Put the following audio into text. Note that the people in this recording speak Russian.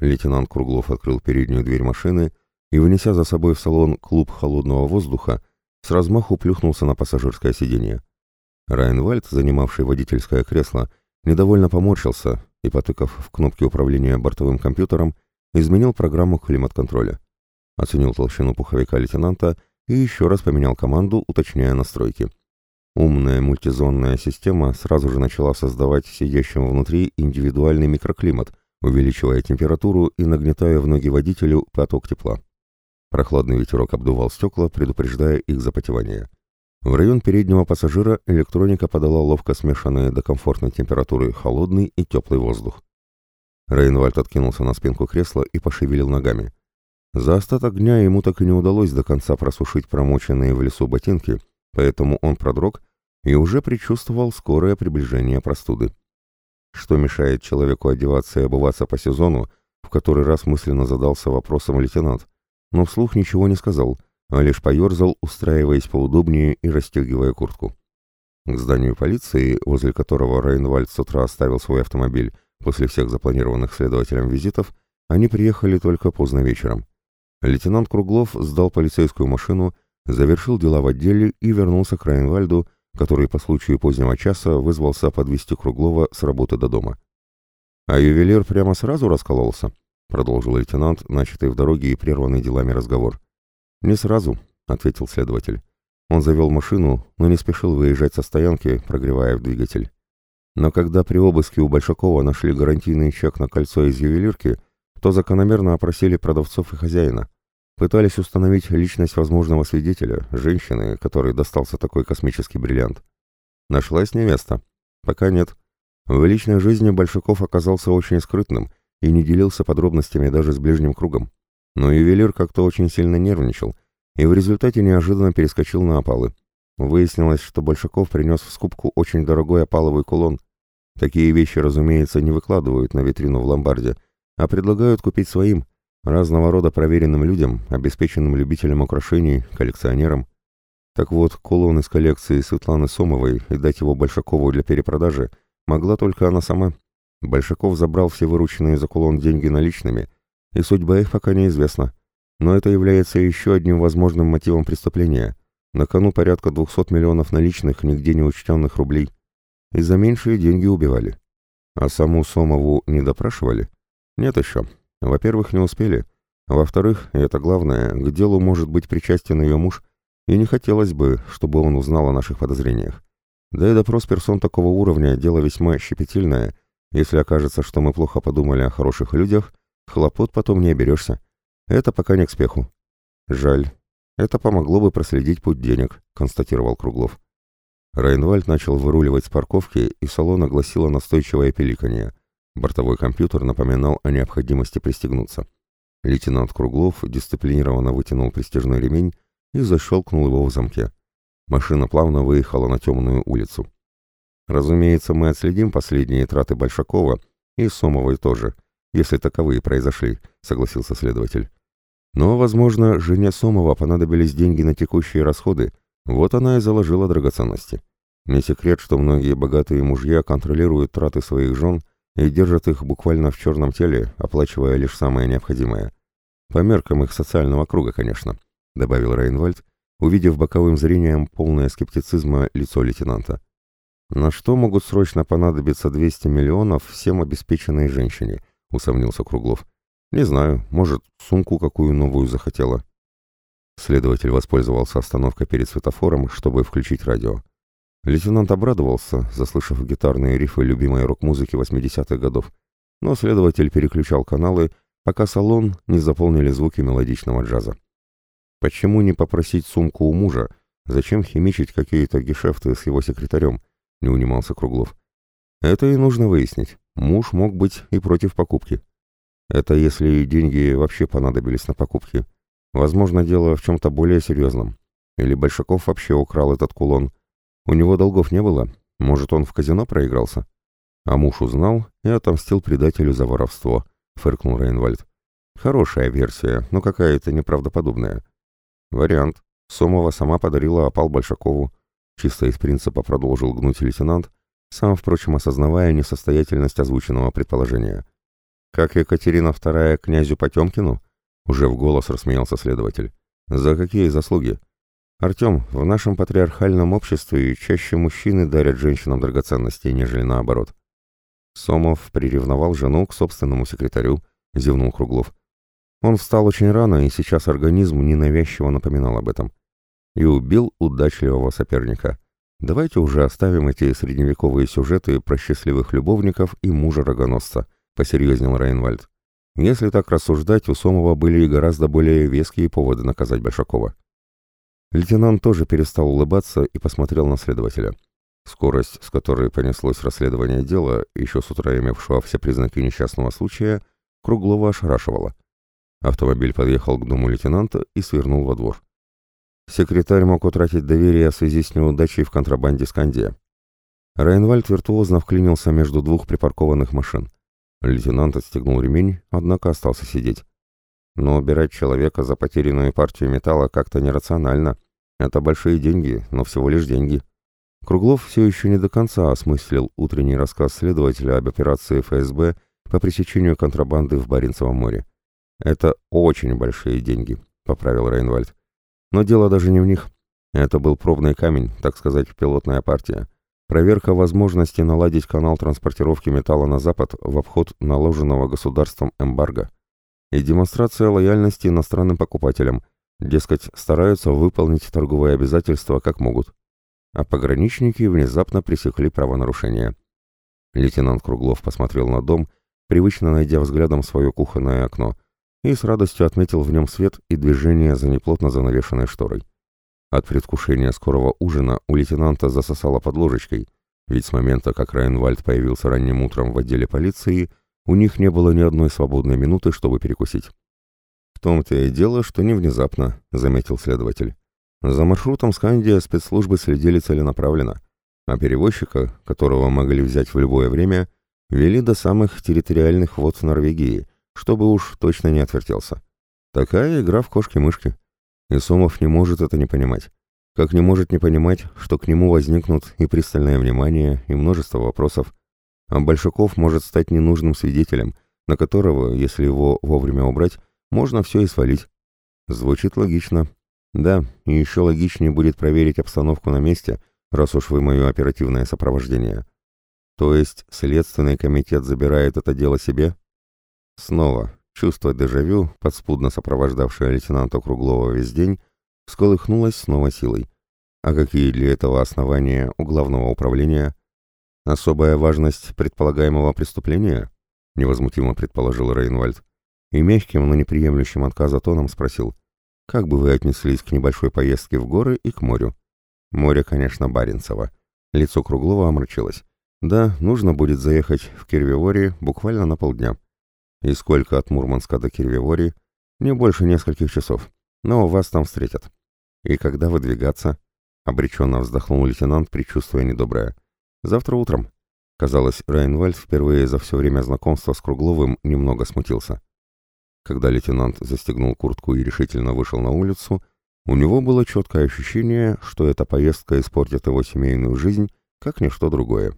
Лейтенант Круглов открыл переднюю дверь машины и, внеся за собой в салон клуб холодного воздуха, с размаху плюхнулся на пассажирское сиденье. Райнвальд, занимавший водительское кресло, недовольно поморщился и, потыкав в кнопки управления бортовым компьютером, изменил программу климат-контроля. Оценил толщину пуховика лейтенанта и еще раз поменял команду, уточняя настройки. Умная мультизонная система сразу же начала создавать сидящему внутри индивидуальный микроклимат, увеличивая температуру и нагнетая в ноги водителю поток тепла. Прохладный ветерок обдувал стекла, предупреждая их запотевание. В район переднего пассажира электроника подала ловко смешанные до комфортной температуры холодный и теплый воздух. Рейнвальд откинулся на спинку кресла и пошевелил ногами. За остаток дня ему так и не удалось до конца просушить промоченные в лесу ботинки, поэтому он продрог и уже предчувствовал скорое приближение простуды. Что мешает человеку одеваться и обуваться по сезону, в который раз мысленно задался вопросом лейтенант, но вслух ничего не сказал, а лишь поерзал, устраиваясь поудобнее и расстегивая куртку. К зданию полиции, возле которого Рейнвальд с утра оставил свой автомобиль после всех запланированных следователем визитов, они приехали только поздно вечером. Лейтенант Круглов сдал полицейскую машину, завершил дела в отделе и вернулся к Рейнвальду, который по случаю позднего часа вызвался подвести Круглова с работы до дома. «А ювелир прямо сразу раскололся?» — продолжил лейтенант, начатый в дороге и прерванный делами разговор. «Не сразу», — ответил следователь. Он завел машину, но не спешил выезжать со стоянки, прогревая в двигатель. Но когда при обыске у Большакова нашли гарантийный чек на кольцо из ювелирки, то закономерно опросили продавцов и хозяина. Пытались установить личность возможного свидетеля, женщины, которой достался такой космический бриллиант. Нашлась невеста? Пока нет. В личной жизни Большаков оказался очень скрытным и не делился подробностями даже с ближним кругом. Но ювелир как-то очень сильно нервничал и в результате неожиданно перескочил на опалы. Выяснилось, что Большаков принес в скупку очень дорогой опаловый кулон. Такие вещи, разумеется, не выкладывают на витрину в ломбарде, а предлагают купить своим, разного рода проверенным людям, обеспеченным любителям украшений, коллекционерам. Так вот, кулон из коллекции Светланы Сомовой и дать его Большакову для перепродажи могла только она сама. Большаков забрал все вырученные за кулон деньги наличными, и судьба их пока неизвестна. Но это является еще одним возможным мотивом преступления. На кону порядка 200 миллионов наличных, нигде не учтенных рублей. И за меньшие деньги убивали. А саму Сомову не допрашивали? Нет еще. Во-первых, не успели. Во-вторых, и это главное, к делу может быть причастен ее муж, и не хотелось бы, чтобы он узнал о наших подозрениях. Да и допрос персон такого уровня – дело весьма щепетильное. Если окажется, что мы плохо подумали о хороших людях, хлопот потом не оберешься. Это пока не к спеху. Жаль. Это помогло бы проследить путь денег, констатировал Круглов. Райнвальд начал выруливать с парковки, и салон огласило настойчивое пеликанье. Бортовой компьютер напоминал о необходимости пристегнуться. Лейтенант Круглов дисциплинированно вытянул пристежный ремень и защелкнул его в замке. Машина плавно выехала на темную улицу. Разумеется, мы отследим последние траты Большакова и Сомовой тоже, если таковые произошли, согласился следователь. Но, возможно, жене Сомова понадобились деньги на текущие расходы, вот она и заложила драгоценности. Не секрет, что многие богатые мужья контролируют траты своих жен и держат их буквально в черном теле, оплачивая лишь самое необходимое. По меркам их социального круга, конечно, добавил Рейнвальд, увидев боковым зрением полное скептицизма лицо лейтенанта. На что могут срочно понадобиться 200 миллионов всем обеспеченной женщине, усомнился Круглов. Не знаю, может, сумку какую новую захотела. Следователь воспользовался остановкой перед светофором, чтобы включить радио. Лейтенант обрадовался, заслышав гитарные рифы любимой рок-музыки 80-х годов, но следователь переключал каналы, пока салон не заполнили звуки мелодичного джаза. Почему не попросить сумку у мужа? Зачем химичить какие-то гешефты с его секретарем? Не унимался Круглов. Это и нужно выяснить. Муж мог быть и против покупки. Это если деньги вообще понадобились на покупки. Возможно, дело в чем-то более серьезном. Или Большаков вообще украл этот кулон, у него долгов не было, может, он в казино проигрался? А муж узнал и отомстил предателю за воровство, фыркнул Рейнвальд. Хорошая версия, но какая-то неправдоподобная. Вариант. Сомова сама подарила опал Большакову. Чисто из принципа продолжил гнуть лейтенант, сам, впрочем, осознавая несостоятельность озвученного предположения. Как Екатерина II князю Потемкину? Уже в голос рассмеялся следователь. За какие заслуги? Артем, в нашем патриархальном обществе чаще мужчины дарят женщинам драгоценности, нежели наоборот. Сомов приревновал жену к собственному секретарю, зевнул Круглов. Он встал очень рано, и сейчас организм ненавязчиво напоминал об этом. И убил удачливого соперника. Давайте уже оставим эти средневековые сюжеты про счастливых любовников и мужа-рогоносца, посерьезнел Рейнвальд. Если так рассуждать, у Сомова были и гораздо более веские поводы наказать Большакова. Лейтенант тоже перестал улыбаться и посмотрел на следователя. Скорость, с которой понеслось расследование дела, еще с утра имевшего все признаки несчастного случая, Круглова ошарашивала. Автомобиль подъехал к дому лейтенанта и свернул во двор. Секретарь мог утратить доверие в связи с неудачей в контрабанде Скандия. Райнвальд виртуозно вклинился между двух припаркованных машин. Лейтенант отстегнул ремень, однако остался сидеть. Но убирать человека за потерянную партию металла как-то нерационально. Это большие деньги, но всего лишь деньги. Круглов все еще не до конца осмыслил утренний рассказ следователя об операции ФСБ по пресечению контрабанды в Баренцевом море. «Это очень большие деньги», — поправил Рейнвальд. «Но дело даже не в них. Это был пробный камень, так сказать, пилотная партия. Проверка возможности наладить канал транспортировки металла на Запад в обход наложенного государством эмбарго. И демонстрация лояльности иностранным покупателям. Дескать, стараются выполнить торговые обязательства как могут а пограничники внезапно пресекли правонарушение. Лейтенант Круглов посмотрел на дом, привычно найдя взглядом свое кухонное окно, и с радостью отметил в нем свет и движение за неплотно занавешенной шторой. От предвкушения скорого ужина у лейтенанта засосало под ложечкой, ведь с момента, как Райнвальд появился ранним утром в отделе полиции, у них не было ни одной свободной минуты, чтобы перекусить. «В том-то и дело, что не внезапно», — заметил следователь. За маршрутом Скандия спецслужбы следили целенаправленно, а перевозчика, которого могли взять в любое время, вели до самых территориальных вод Норвегии, чтобы уж точно не отвертелся. Такая игра в кошки-мышки. И Сомов не может это не понимать. Как не может не понимать, что к нему возникнут и пристальное внимание, и множество вопросов. А Большаков может стать ненужным свидетелем, на которого, если его вовремя убрать, можно все и свалить. Звучит логично, да, и еще логичнее будет проверить обстановку на месте, раз уж вы мое оперативное сопровождение. То есть Следственный комитет забирает это дело себе? Снова, чувство дежавю, подспудно сопровождавшее лейтенанта Круглова весь день, всколыхнулось снова силой. А какие для этого основания у главного управления? Особая важность предполагаемого преступления? Невозмутимо предположил Рейнвальд. И мягким, но неприемлющим отказа тоном спросил. Как бы вы отнеслись к небольшой поездке в горы и к морю? Море, конечно, Баренцево. Лицо Круглова омрачилось. Да, нужно будет заехать в Кирвивори буквально на полдня. И сколько от Мурманска до Кирвивори? Не больше нескольких часов. Но вас там встретят. И когда выдвигаться? Обреченно вздохнул лейтенант, предчувствуя недоброе. Завтра утром. Казалось, Райнвальд впервые за все время знакомства с Кругловым немного смутился. Когда лейтенант застегнул куртку и решительно вышел на улицу, у него было четкое ощущение, что эта поездка испортит его семейную жизнь, как ничто другое.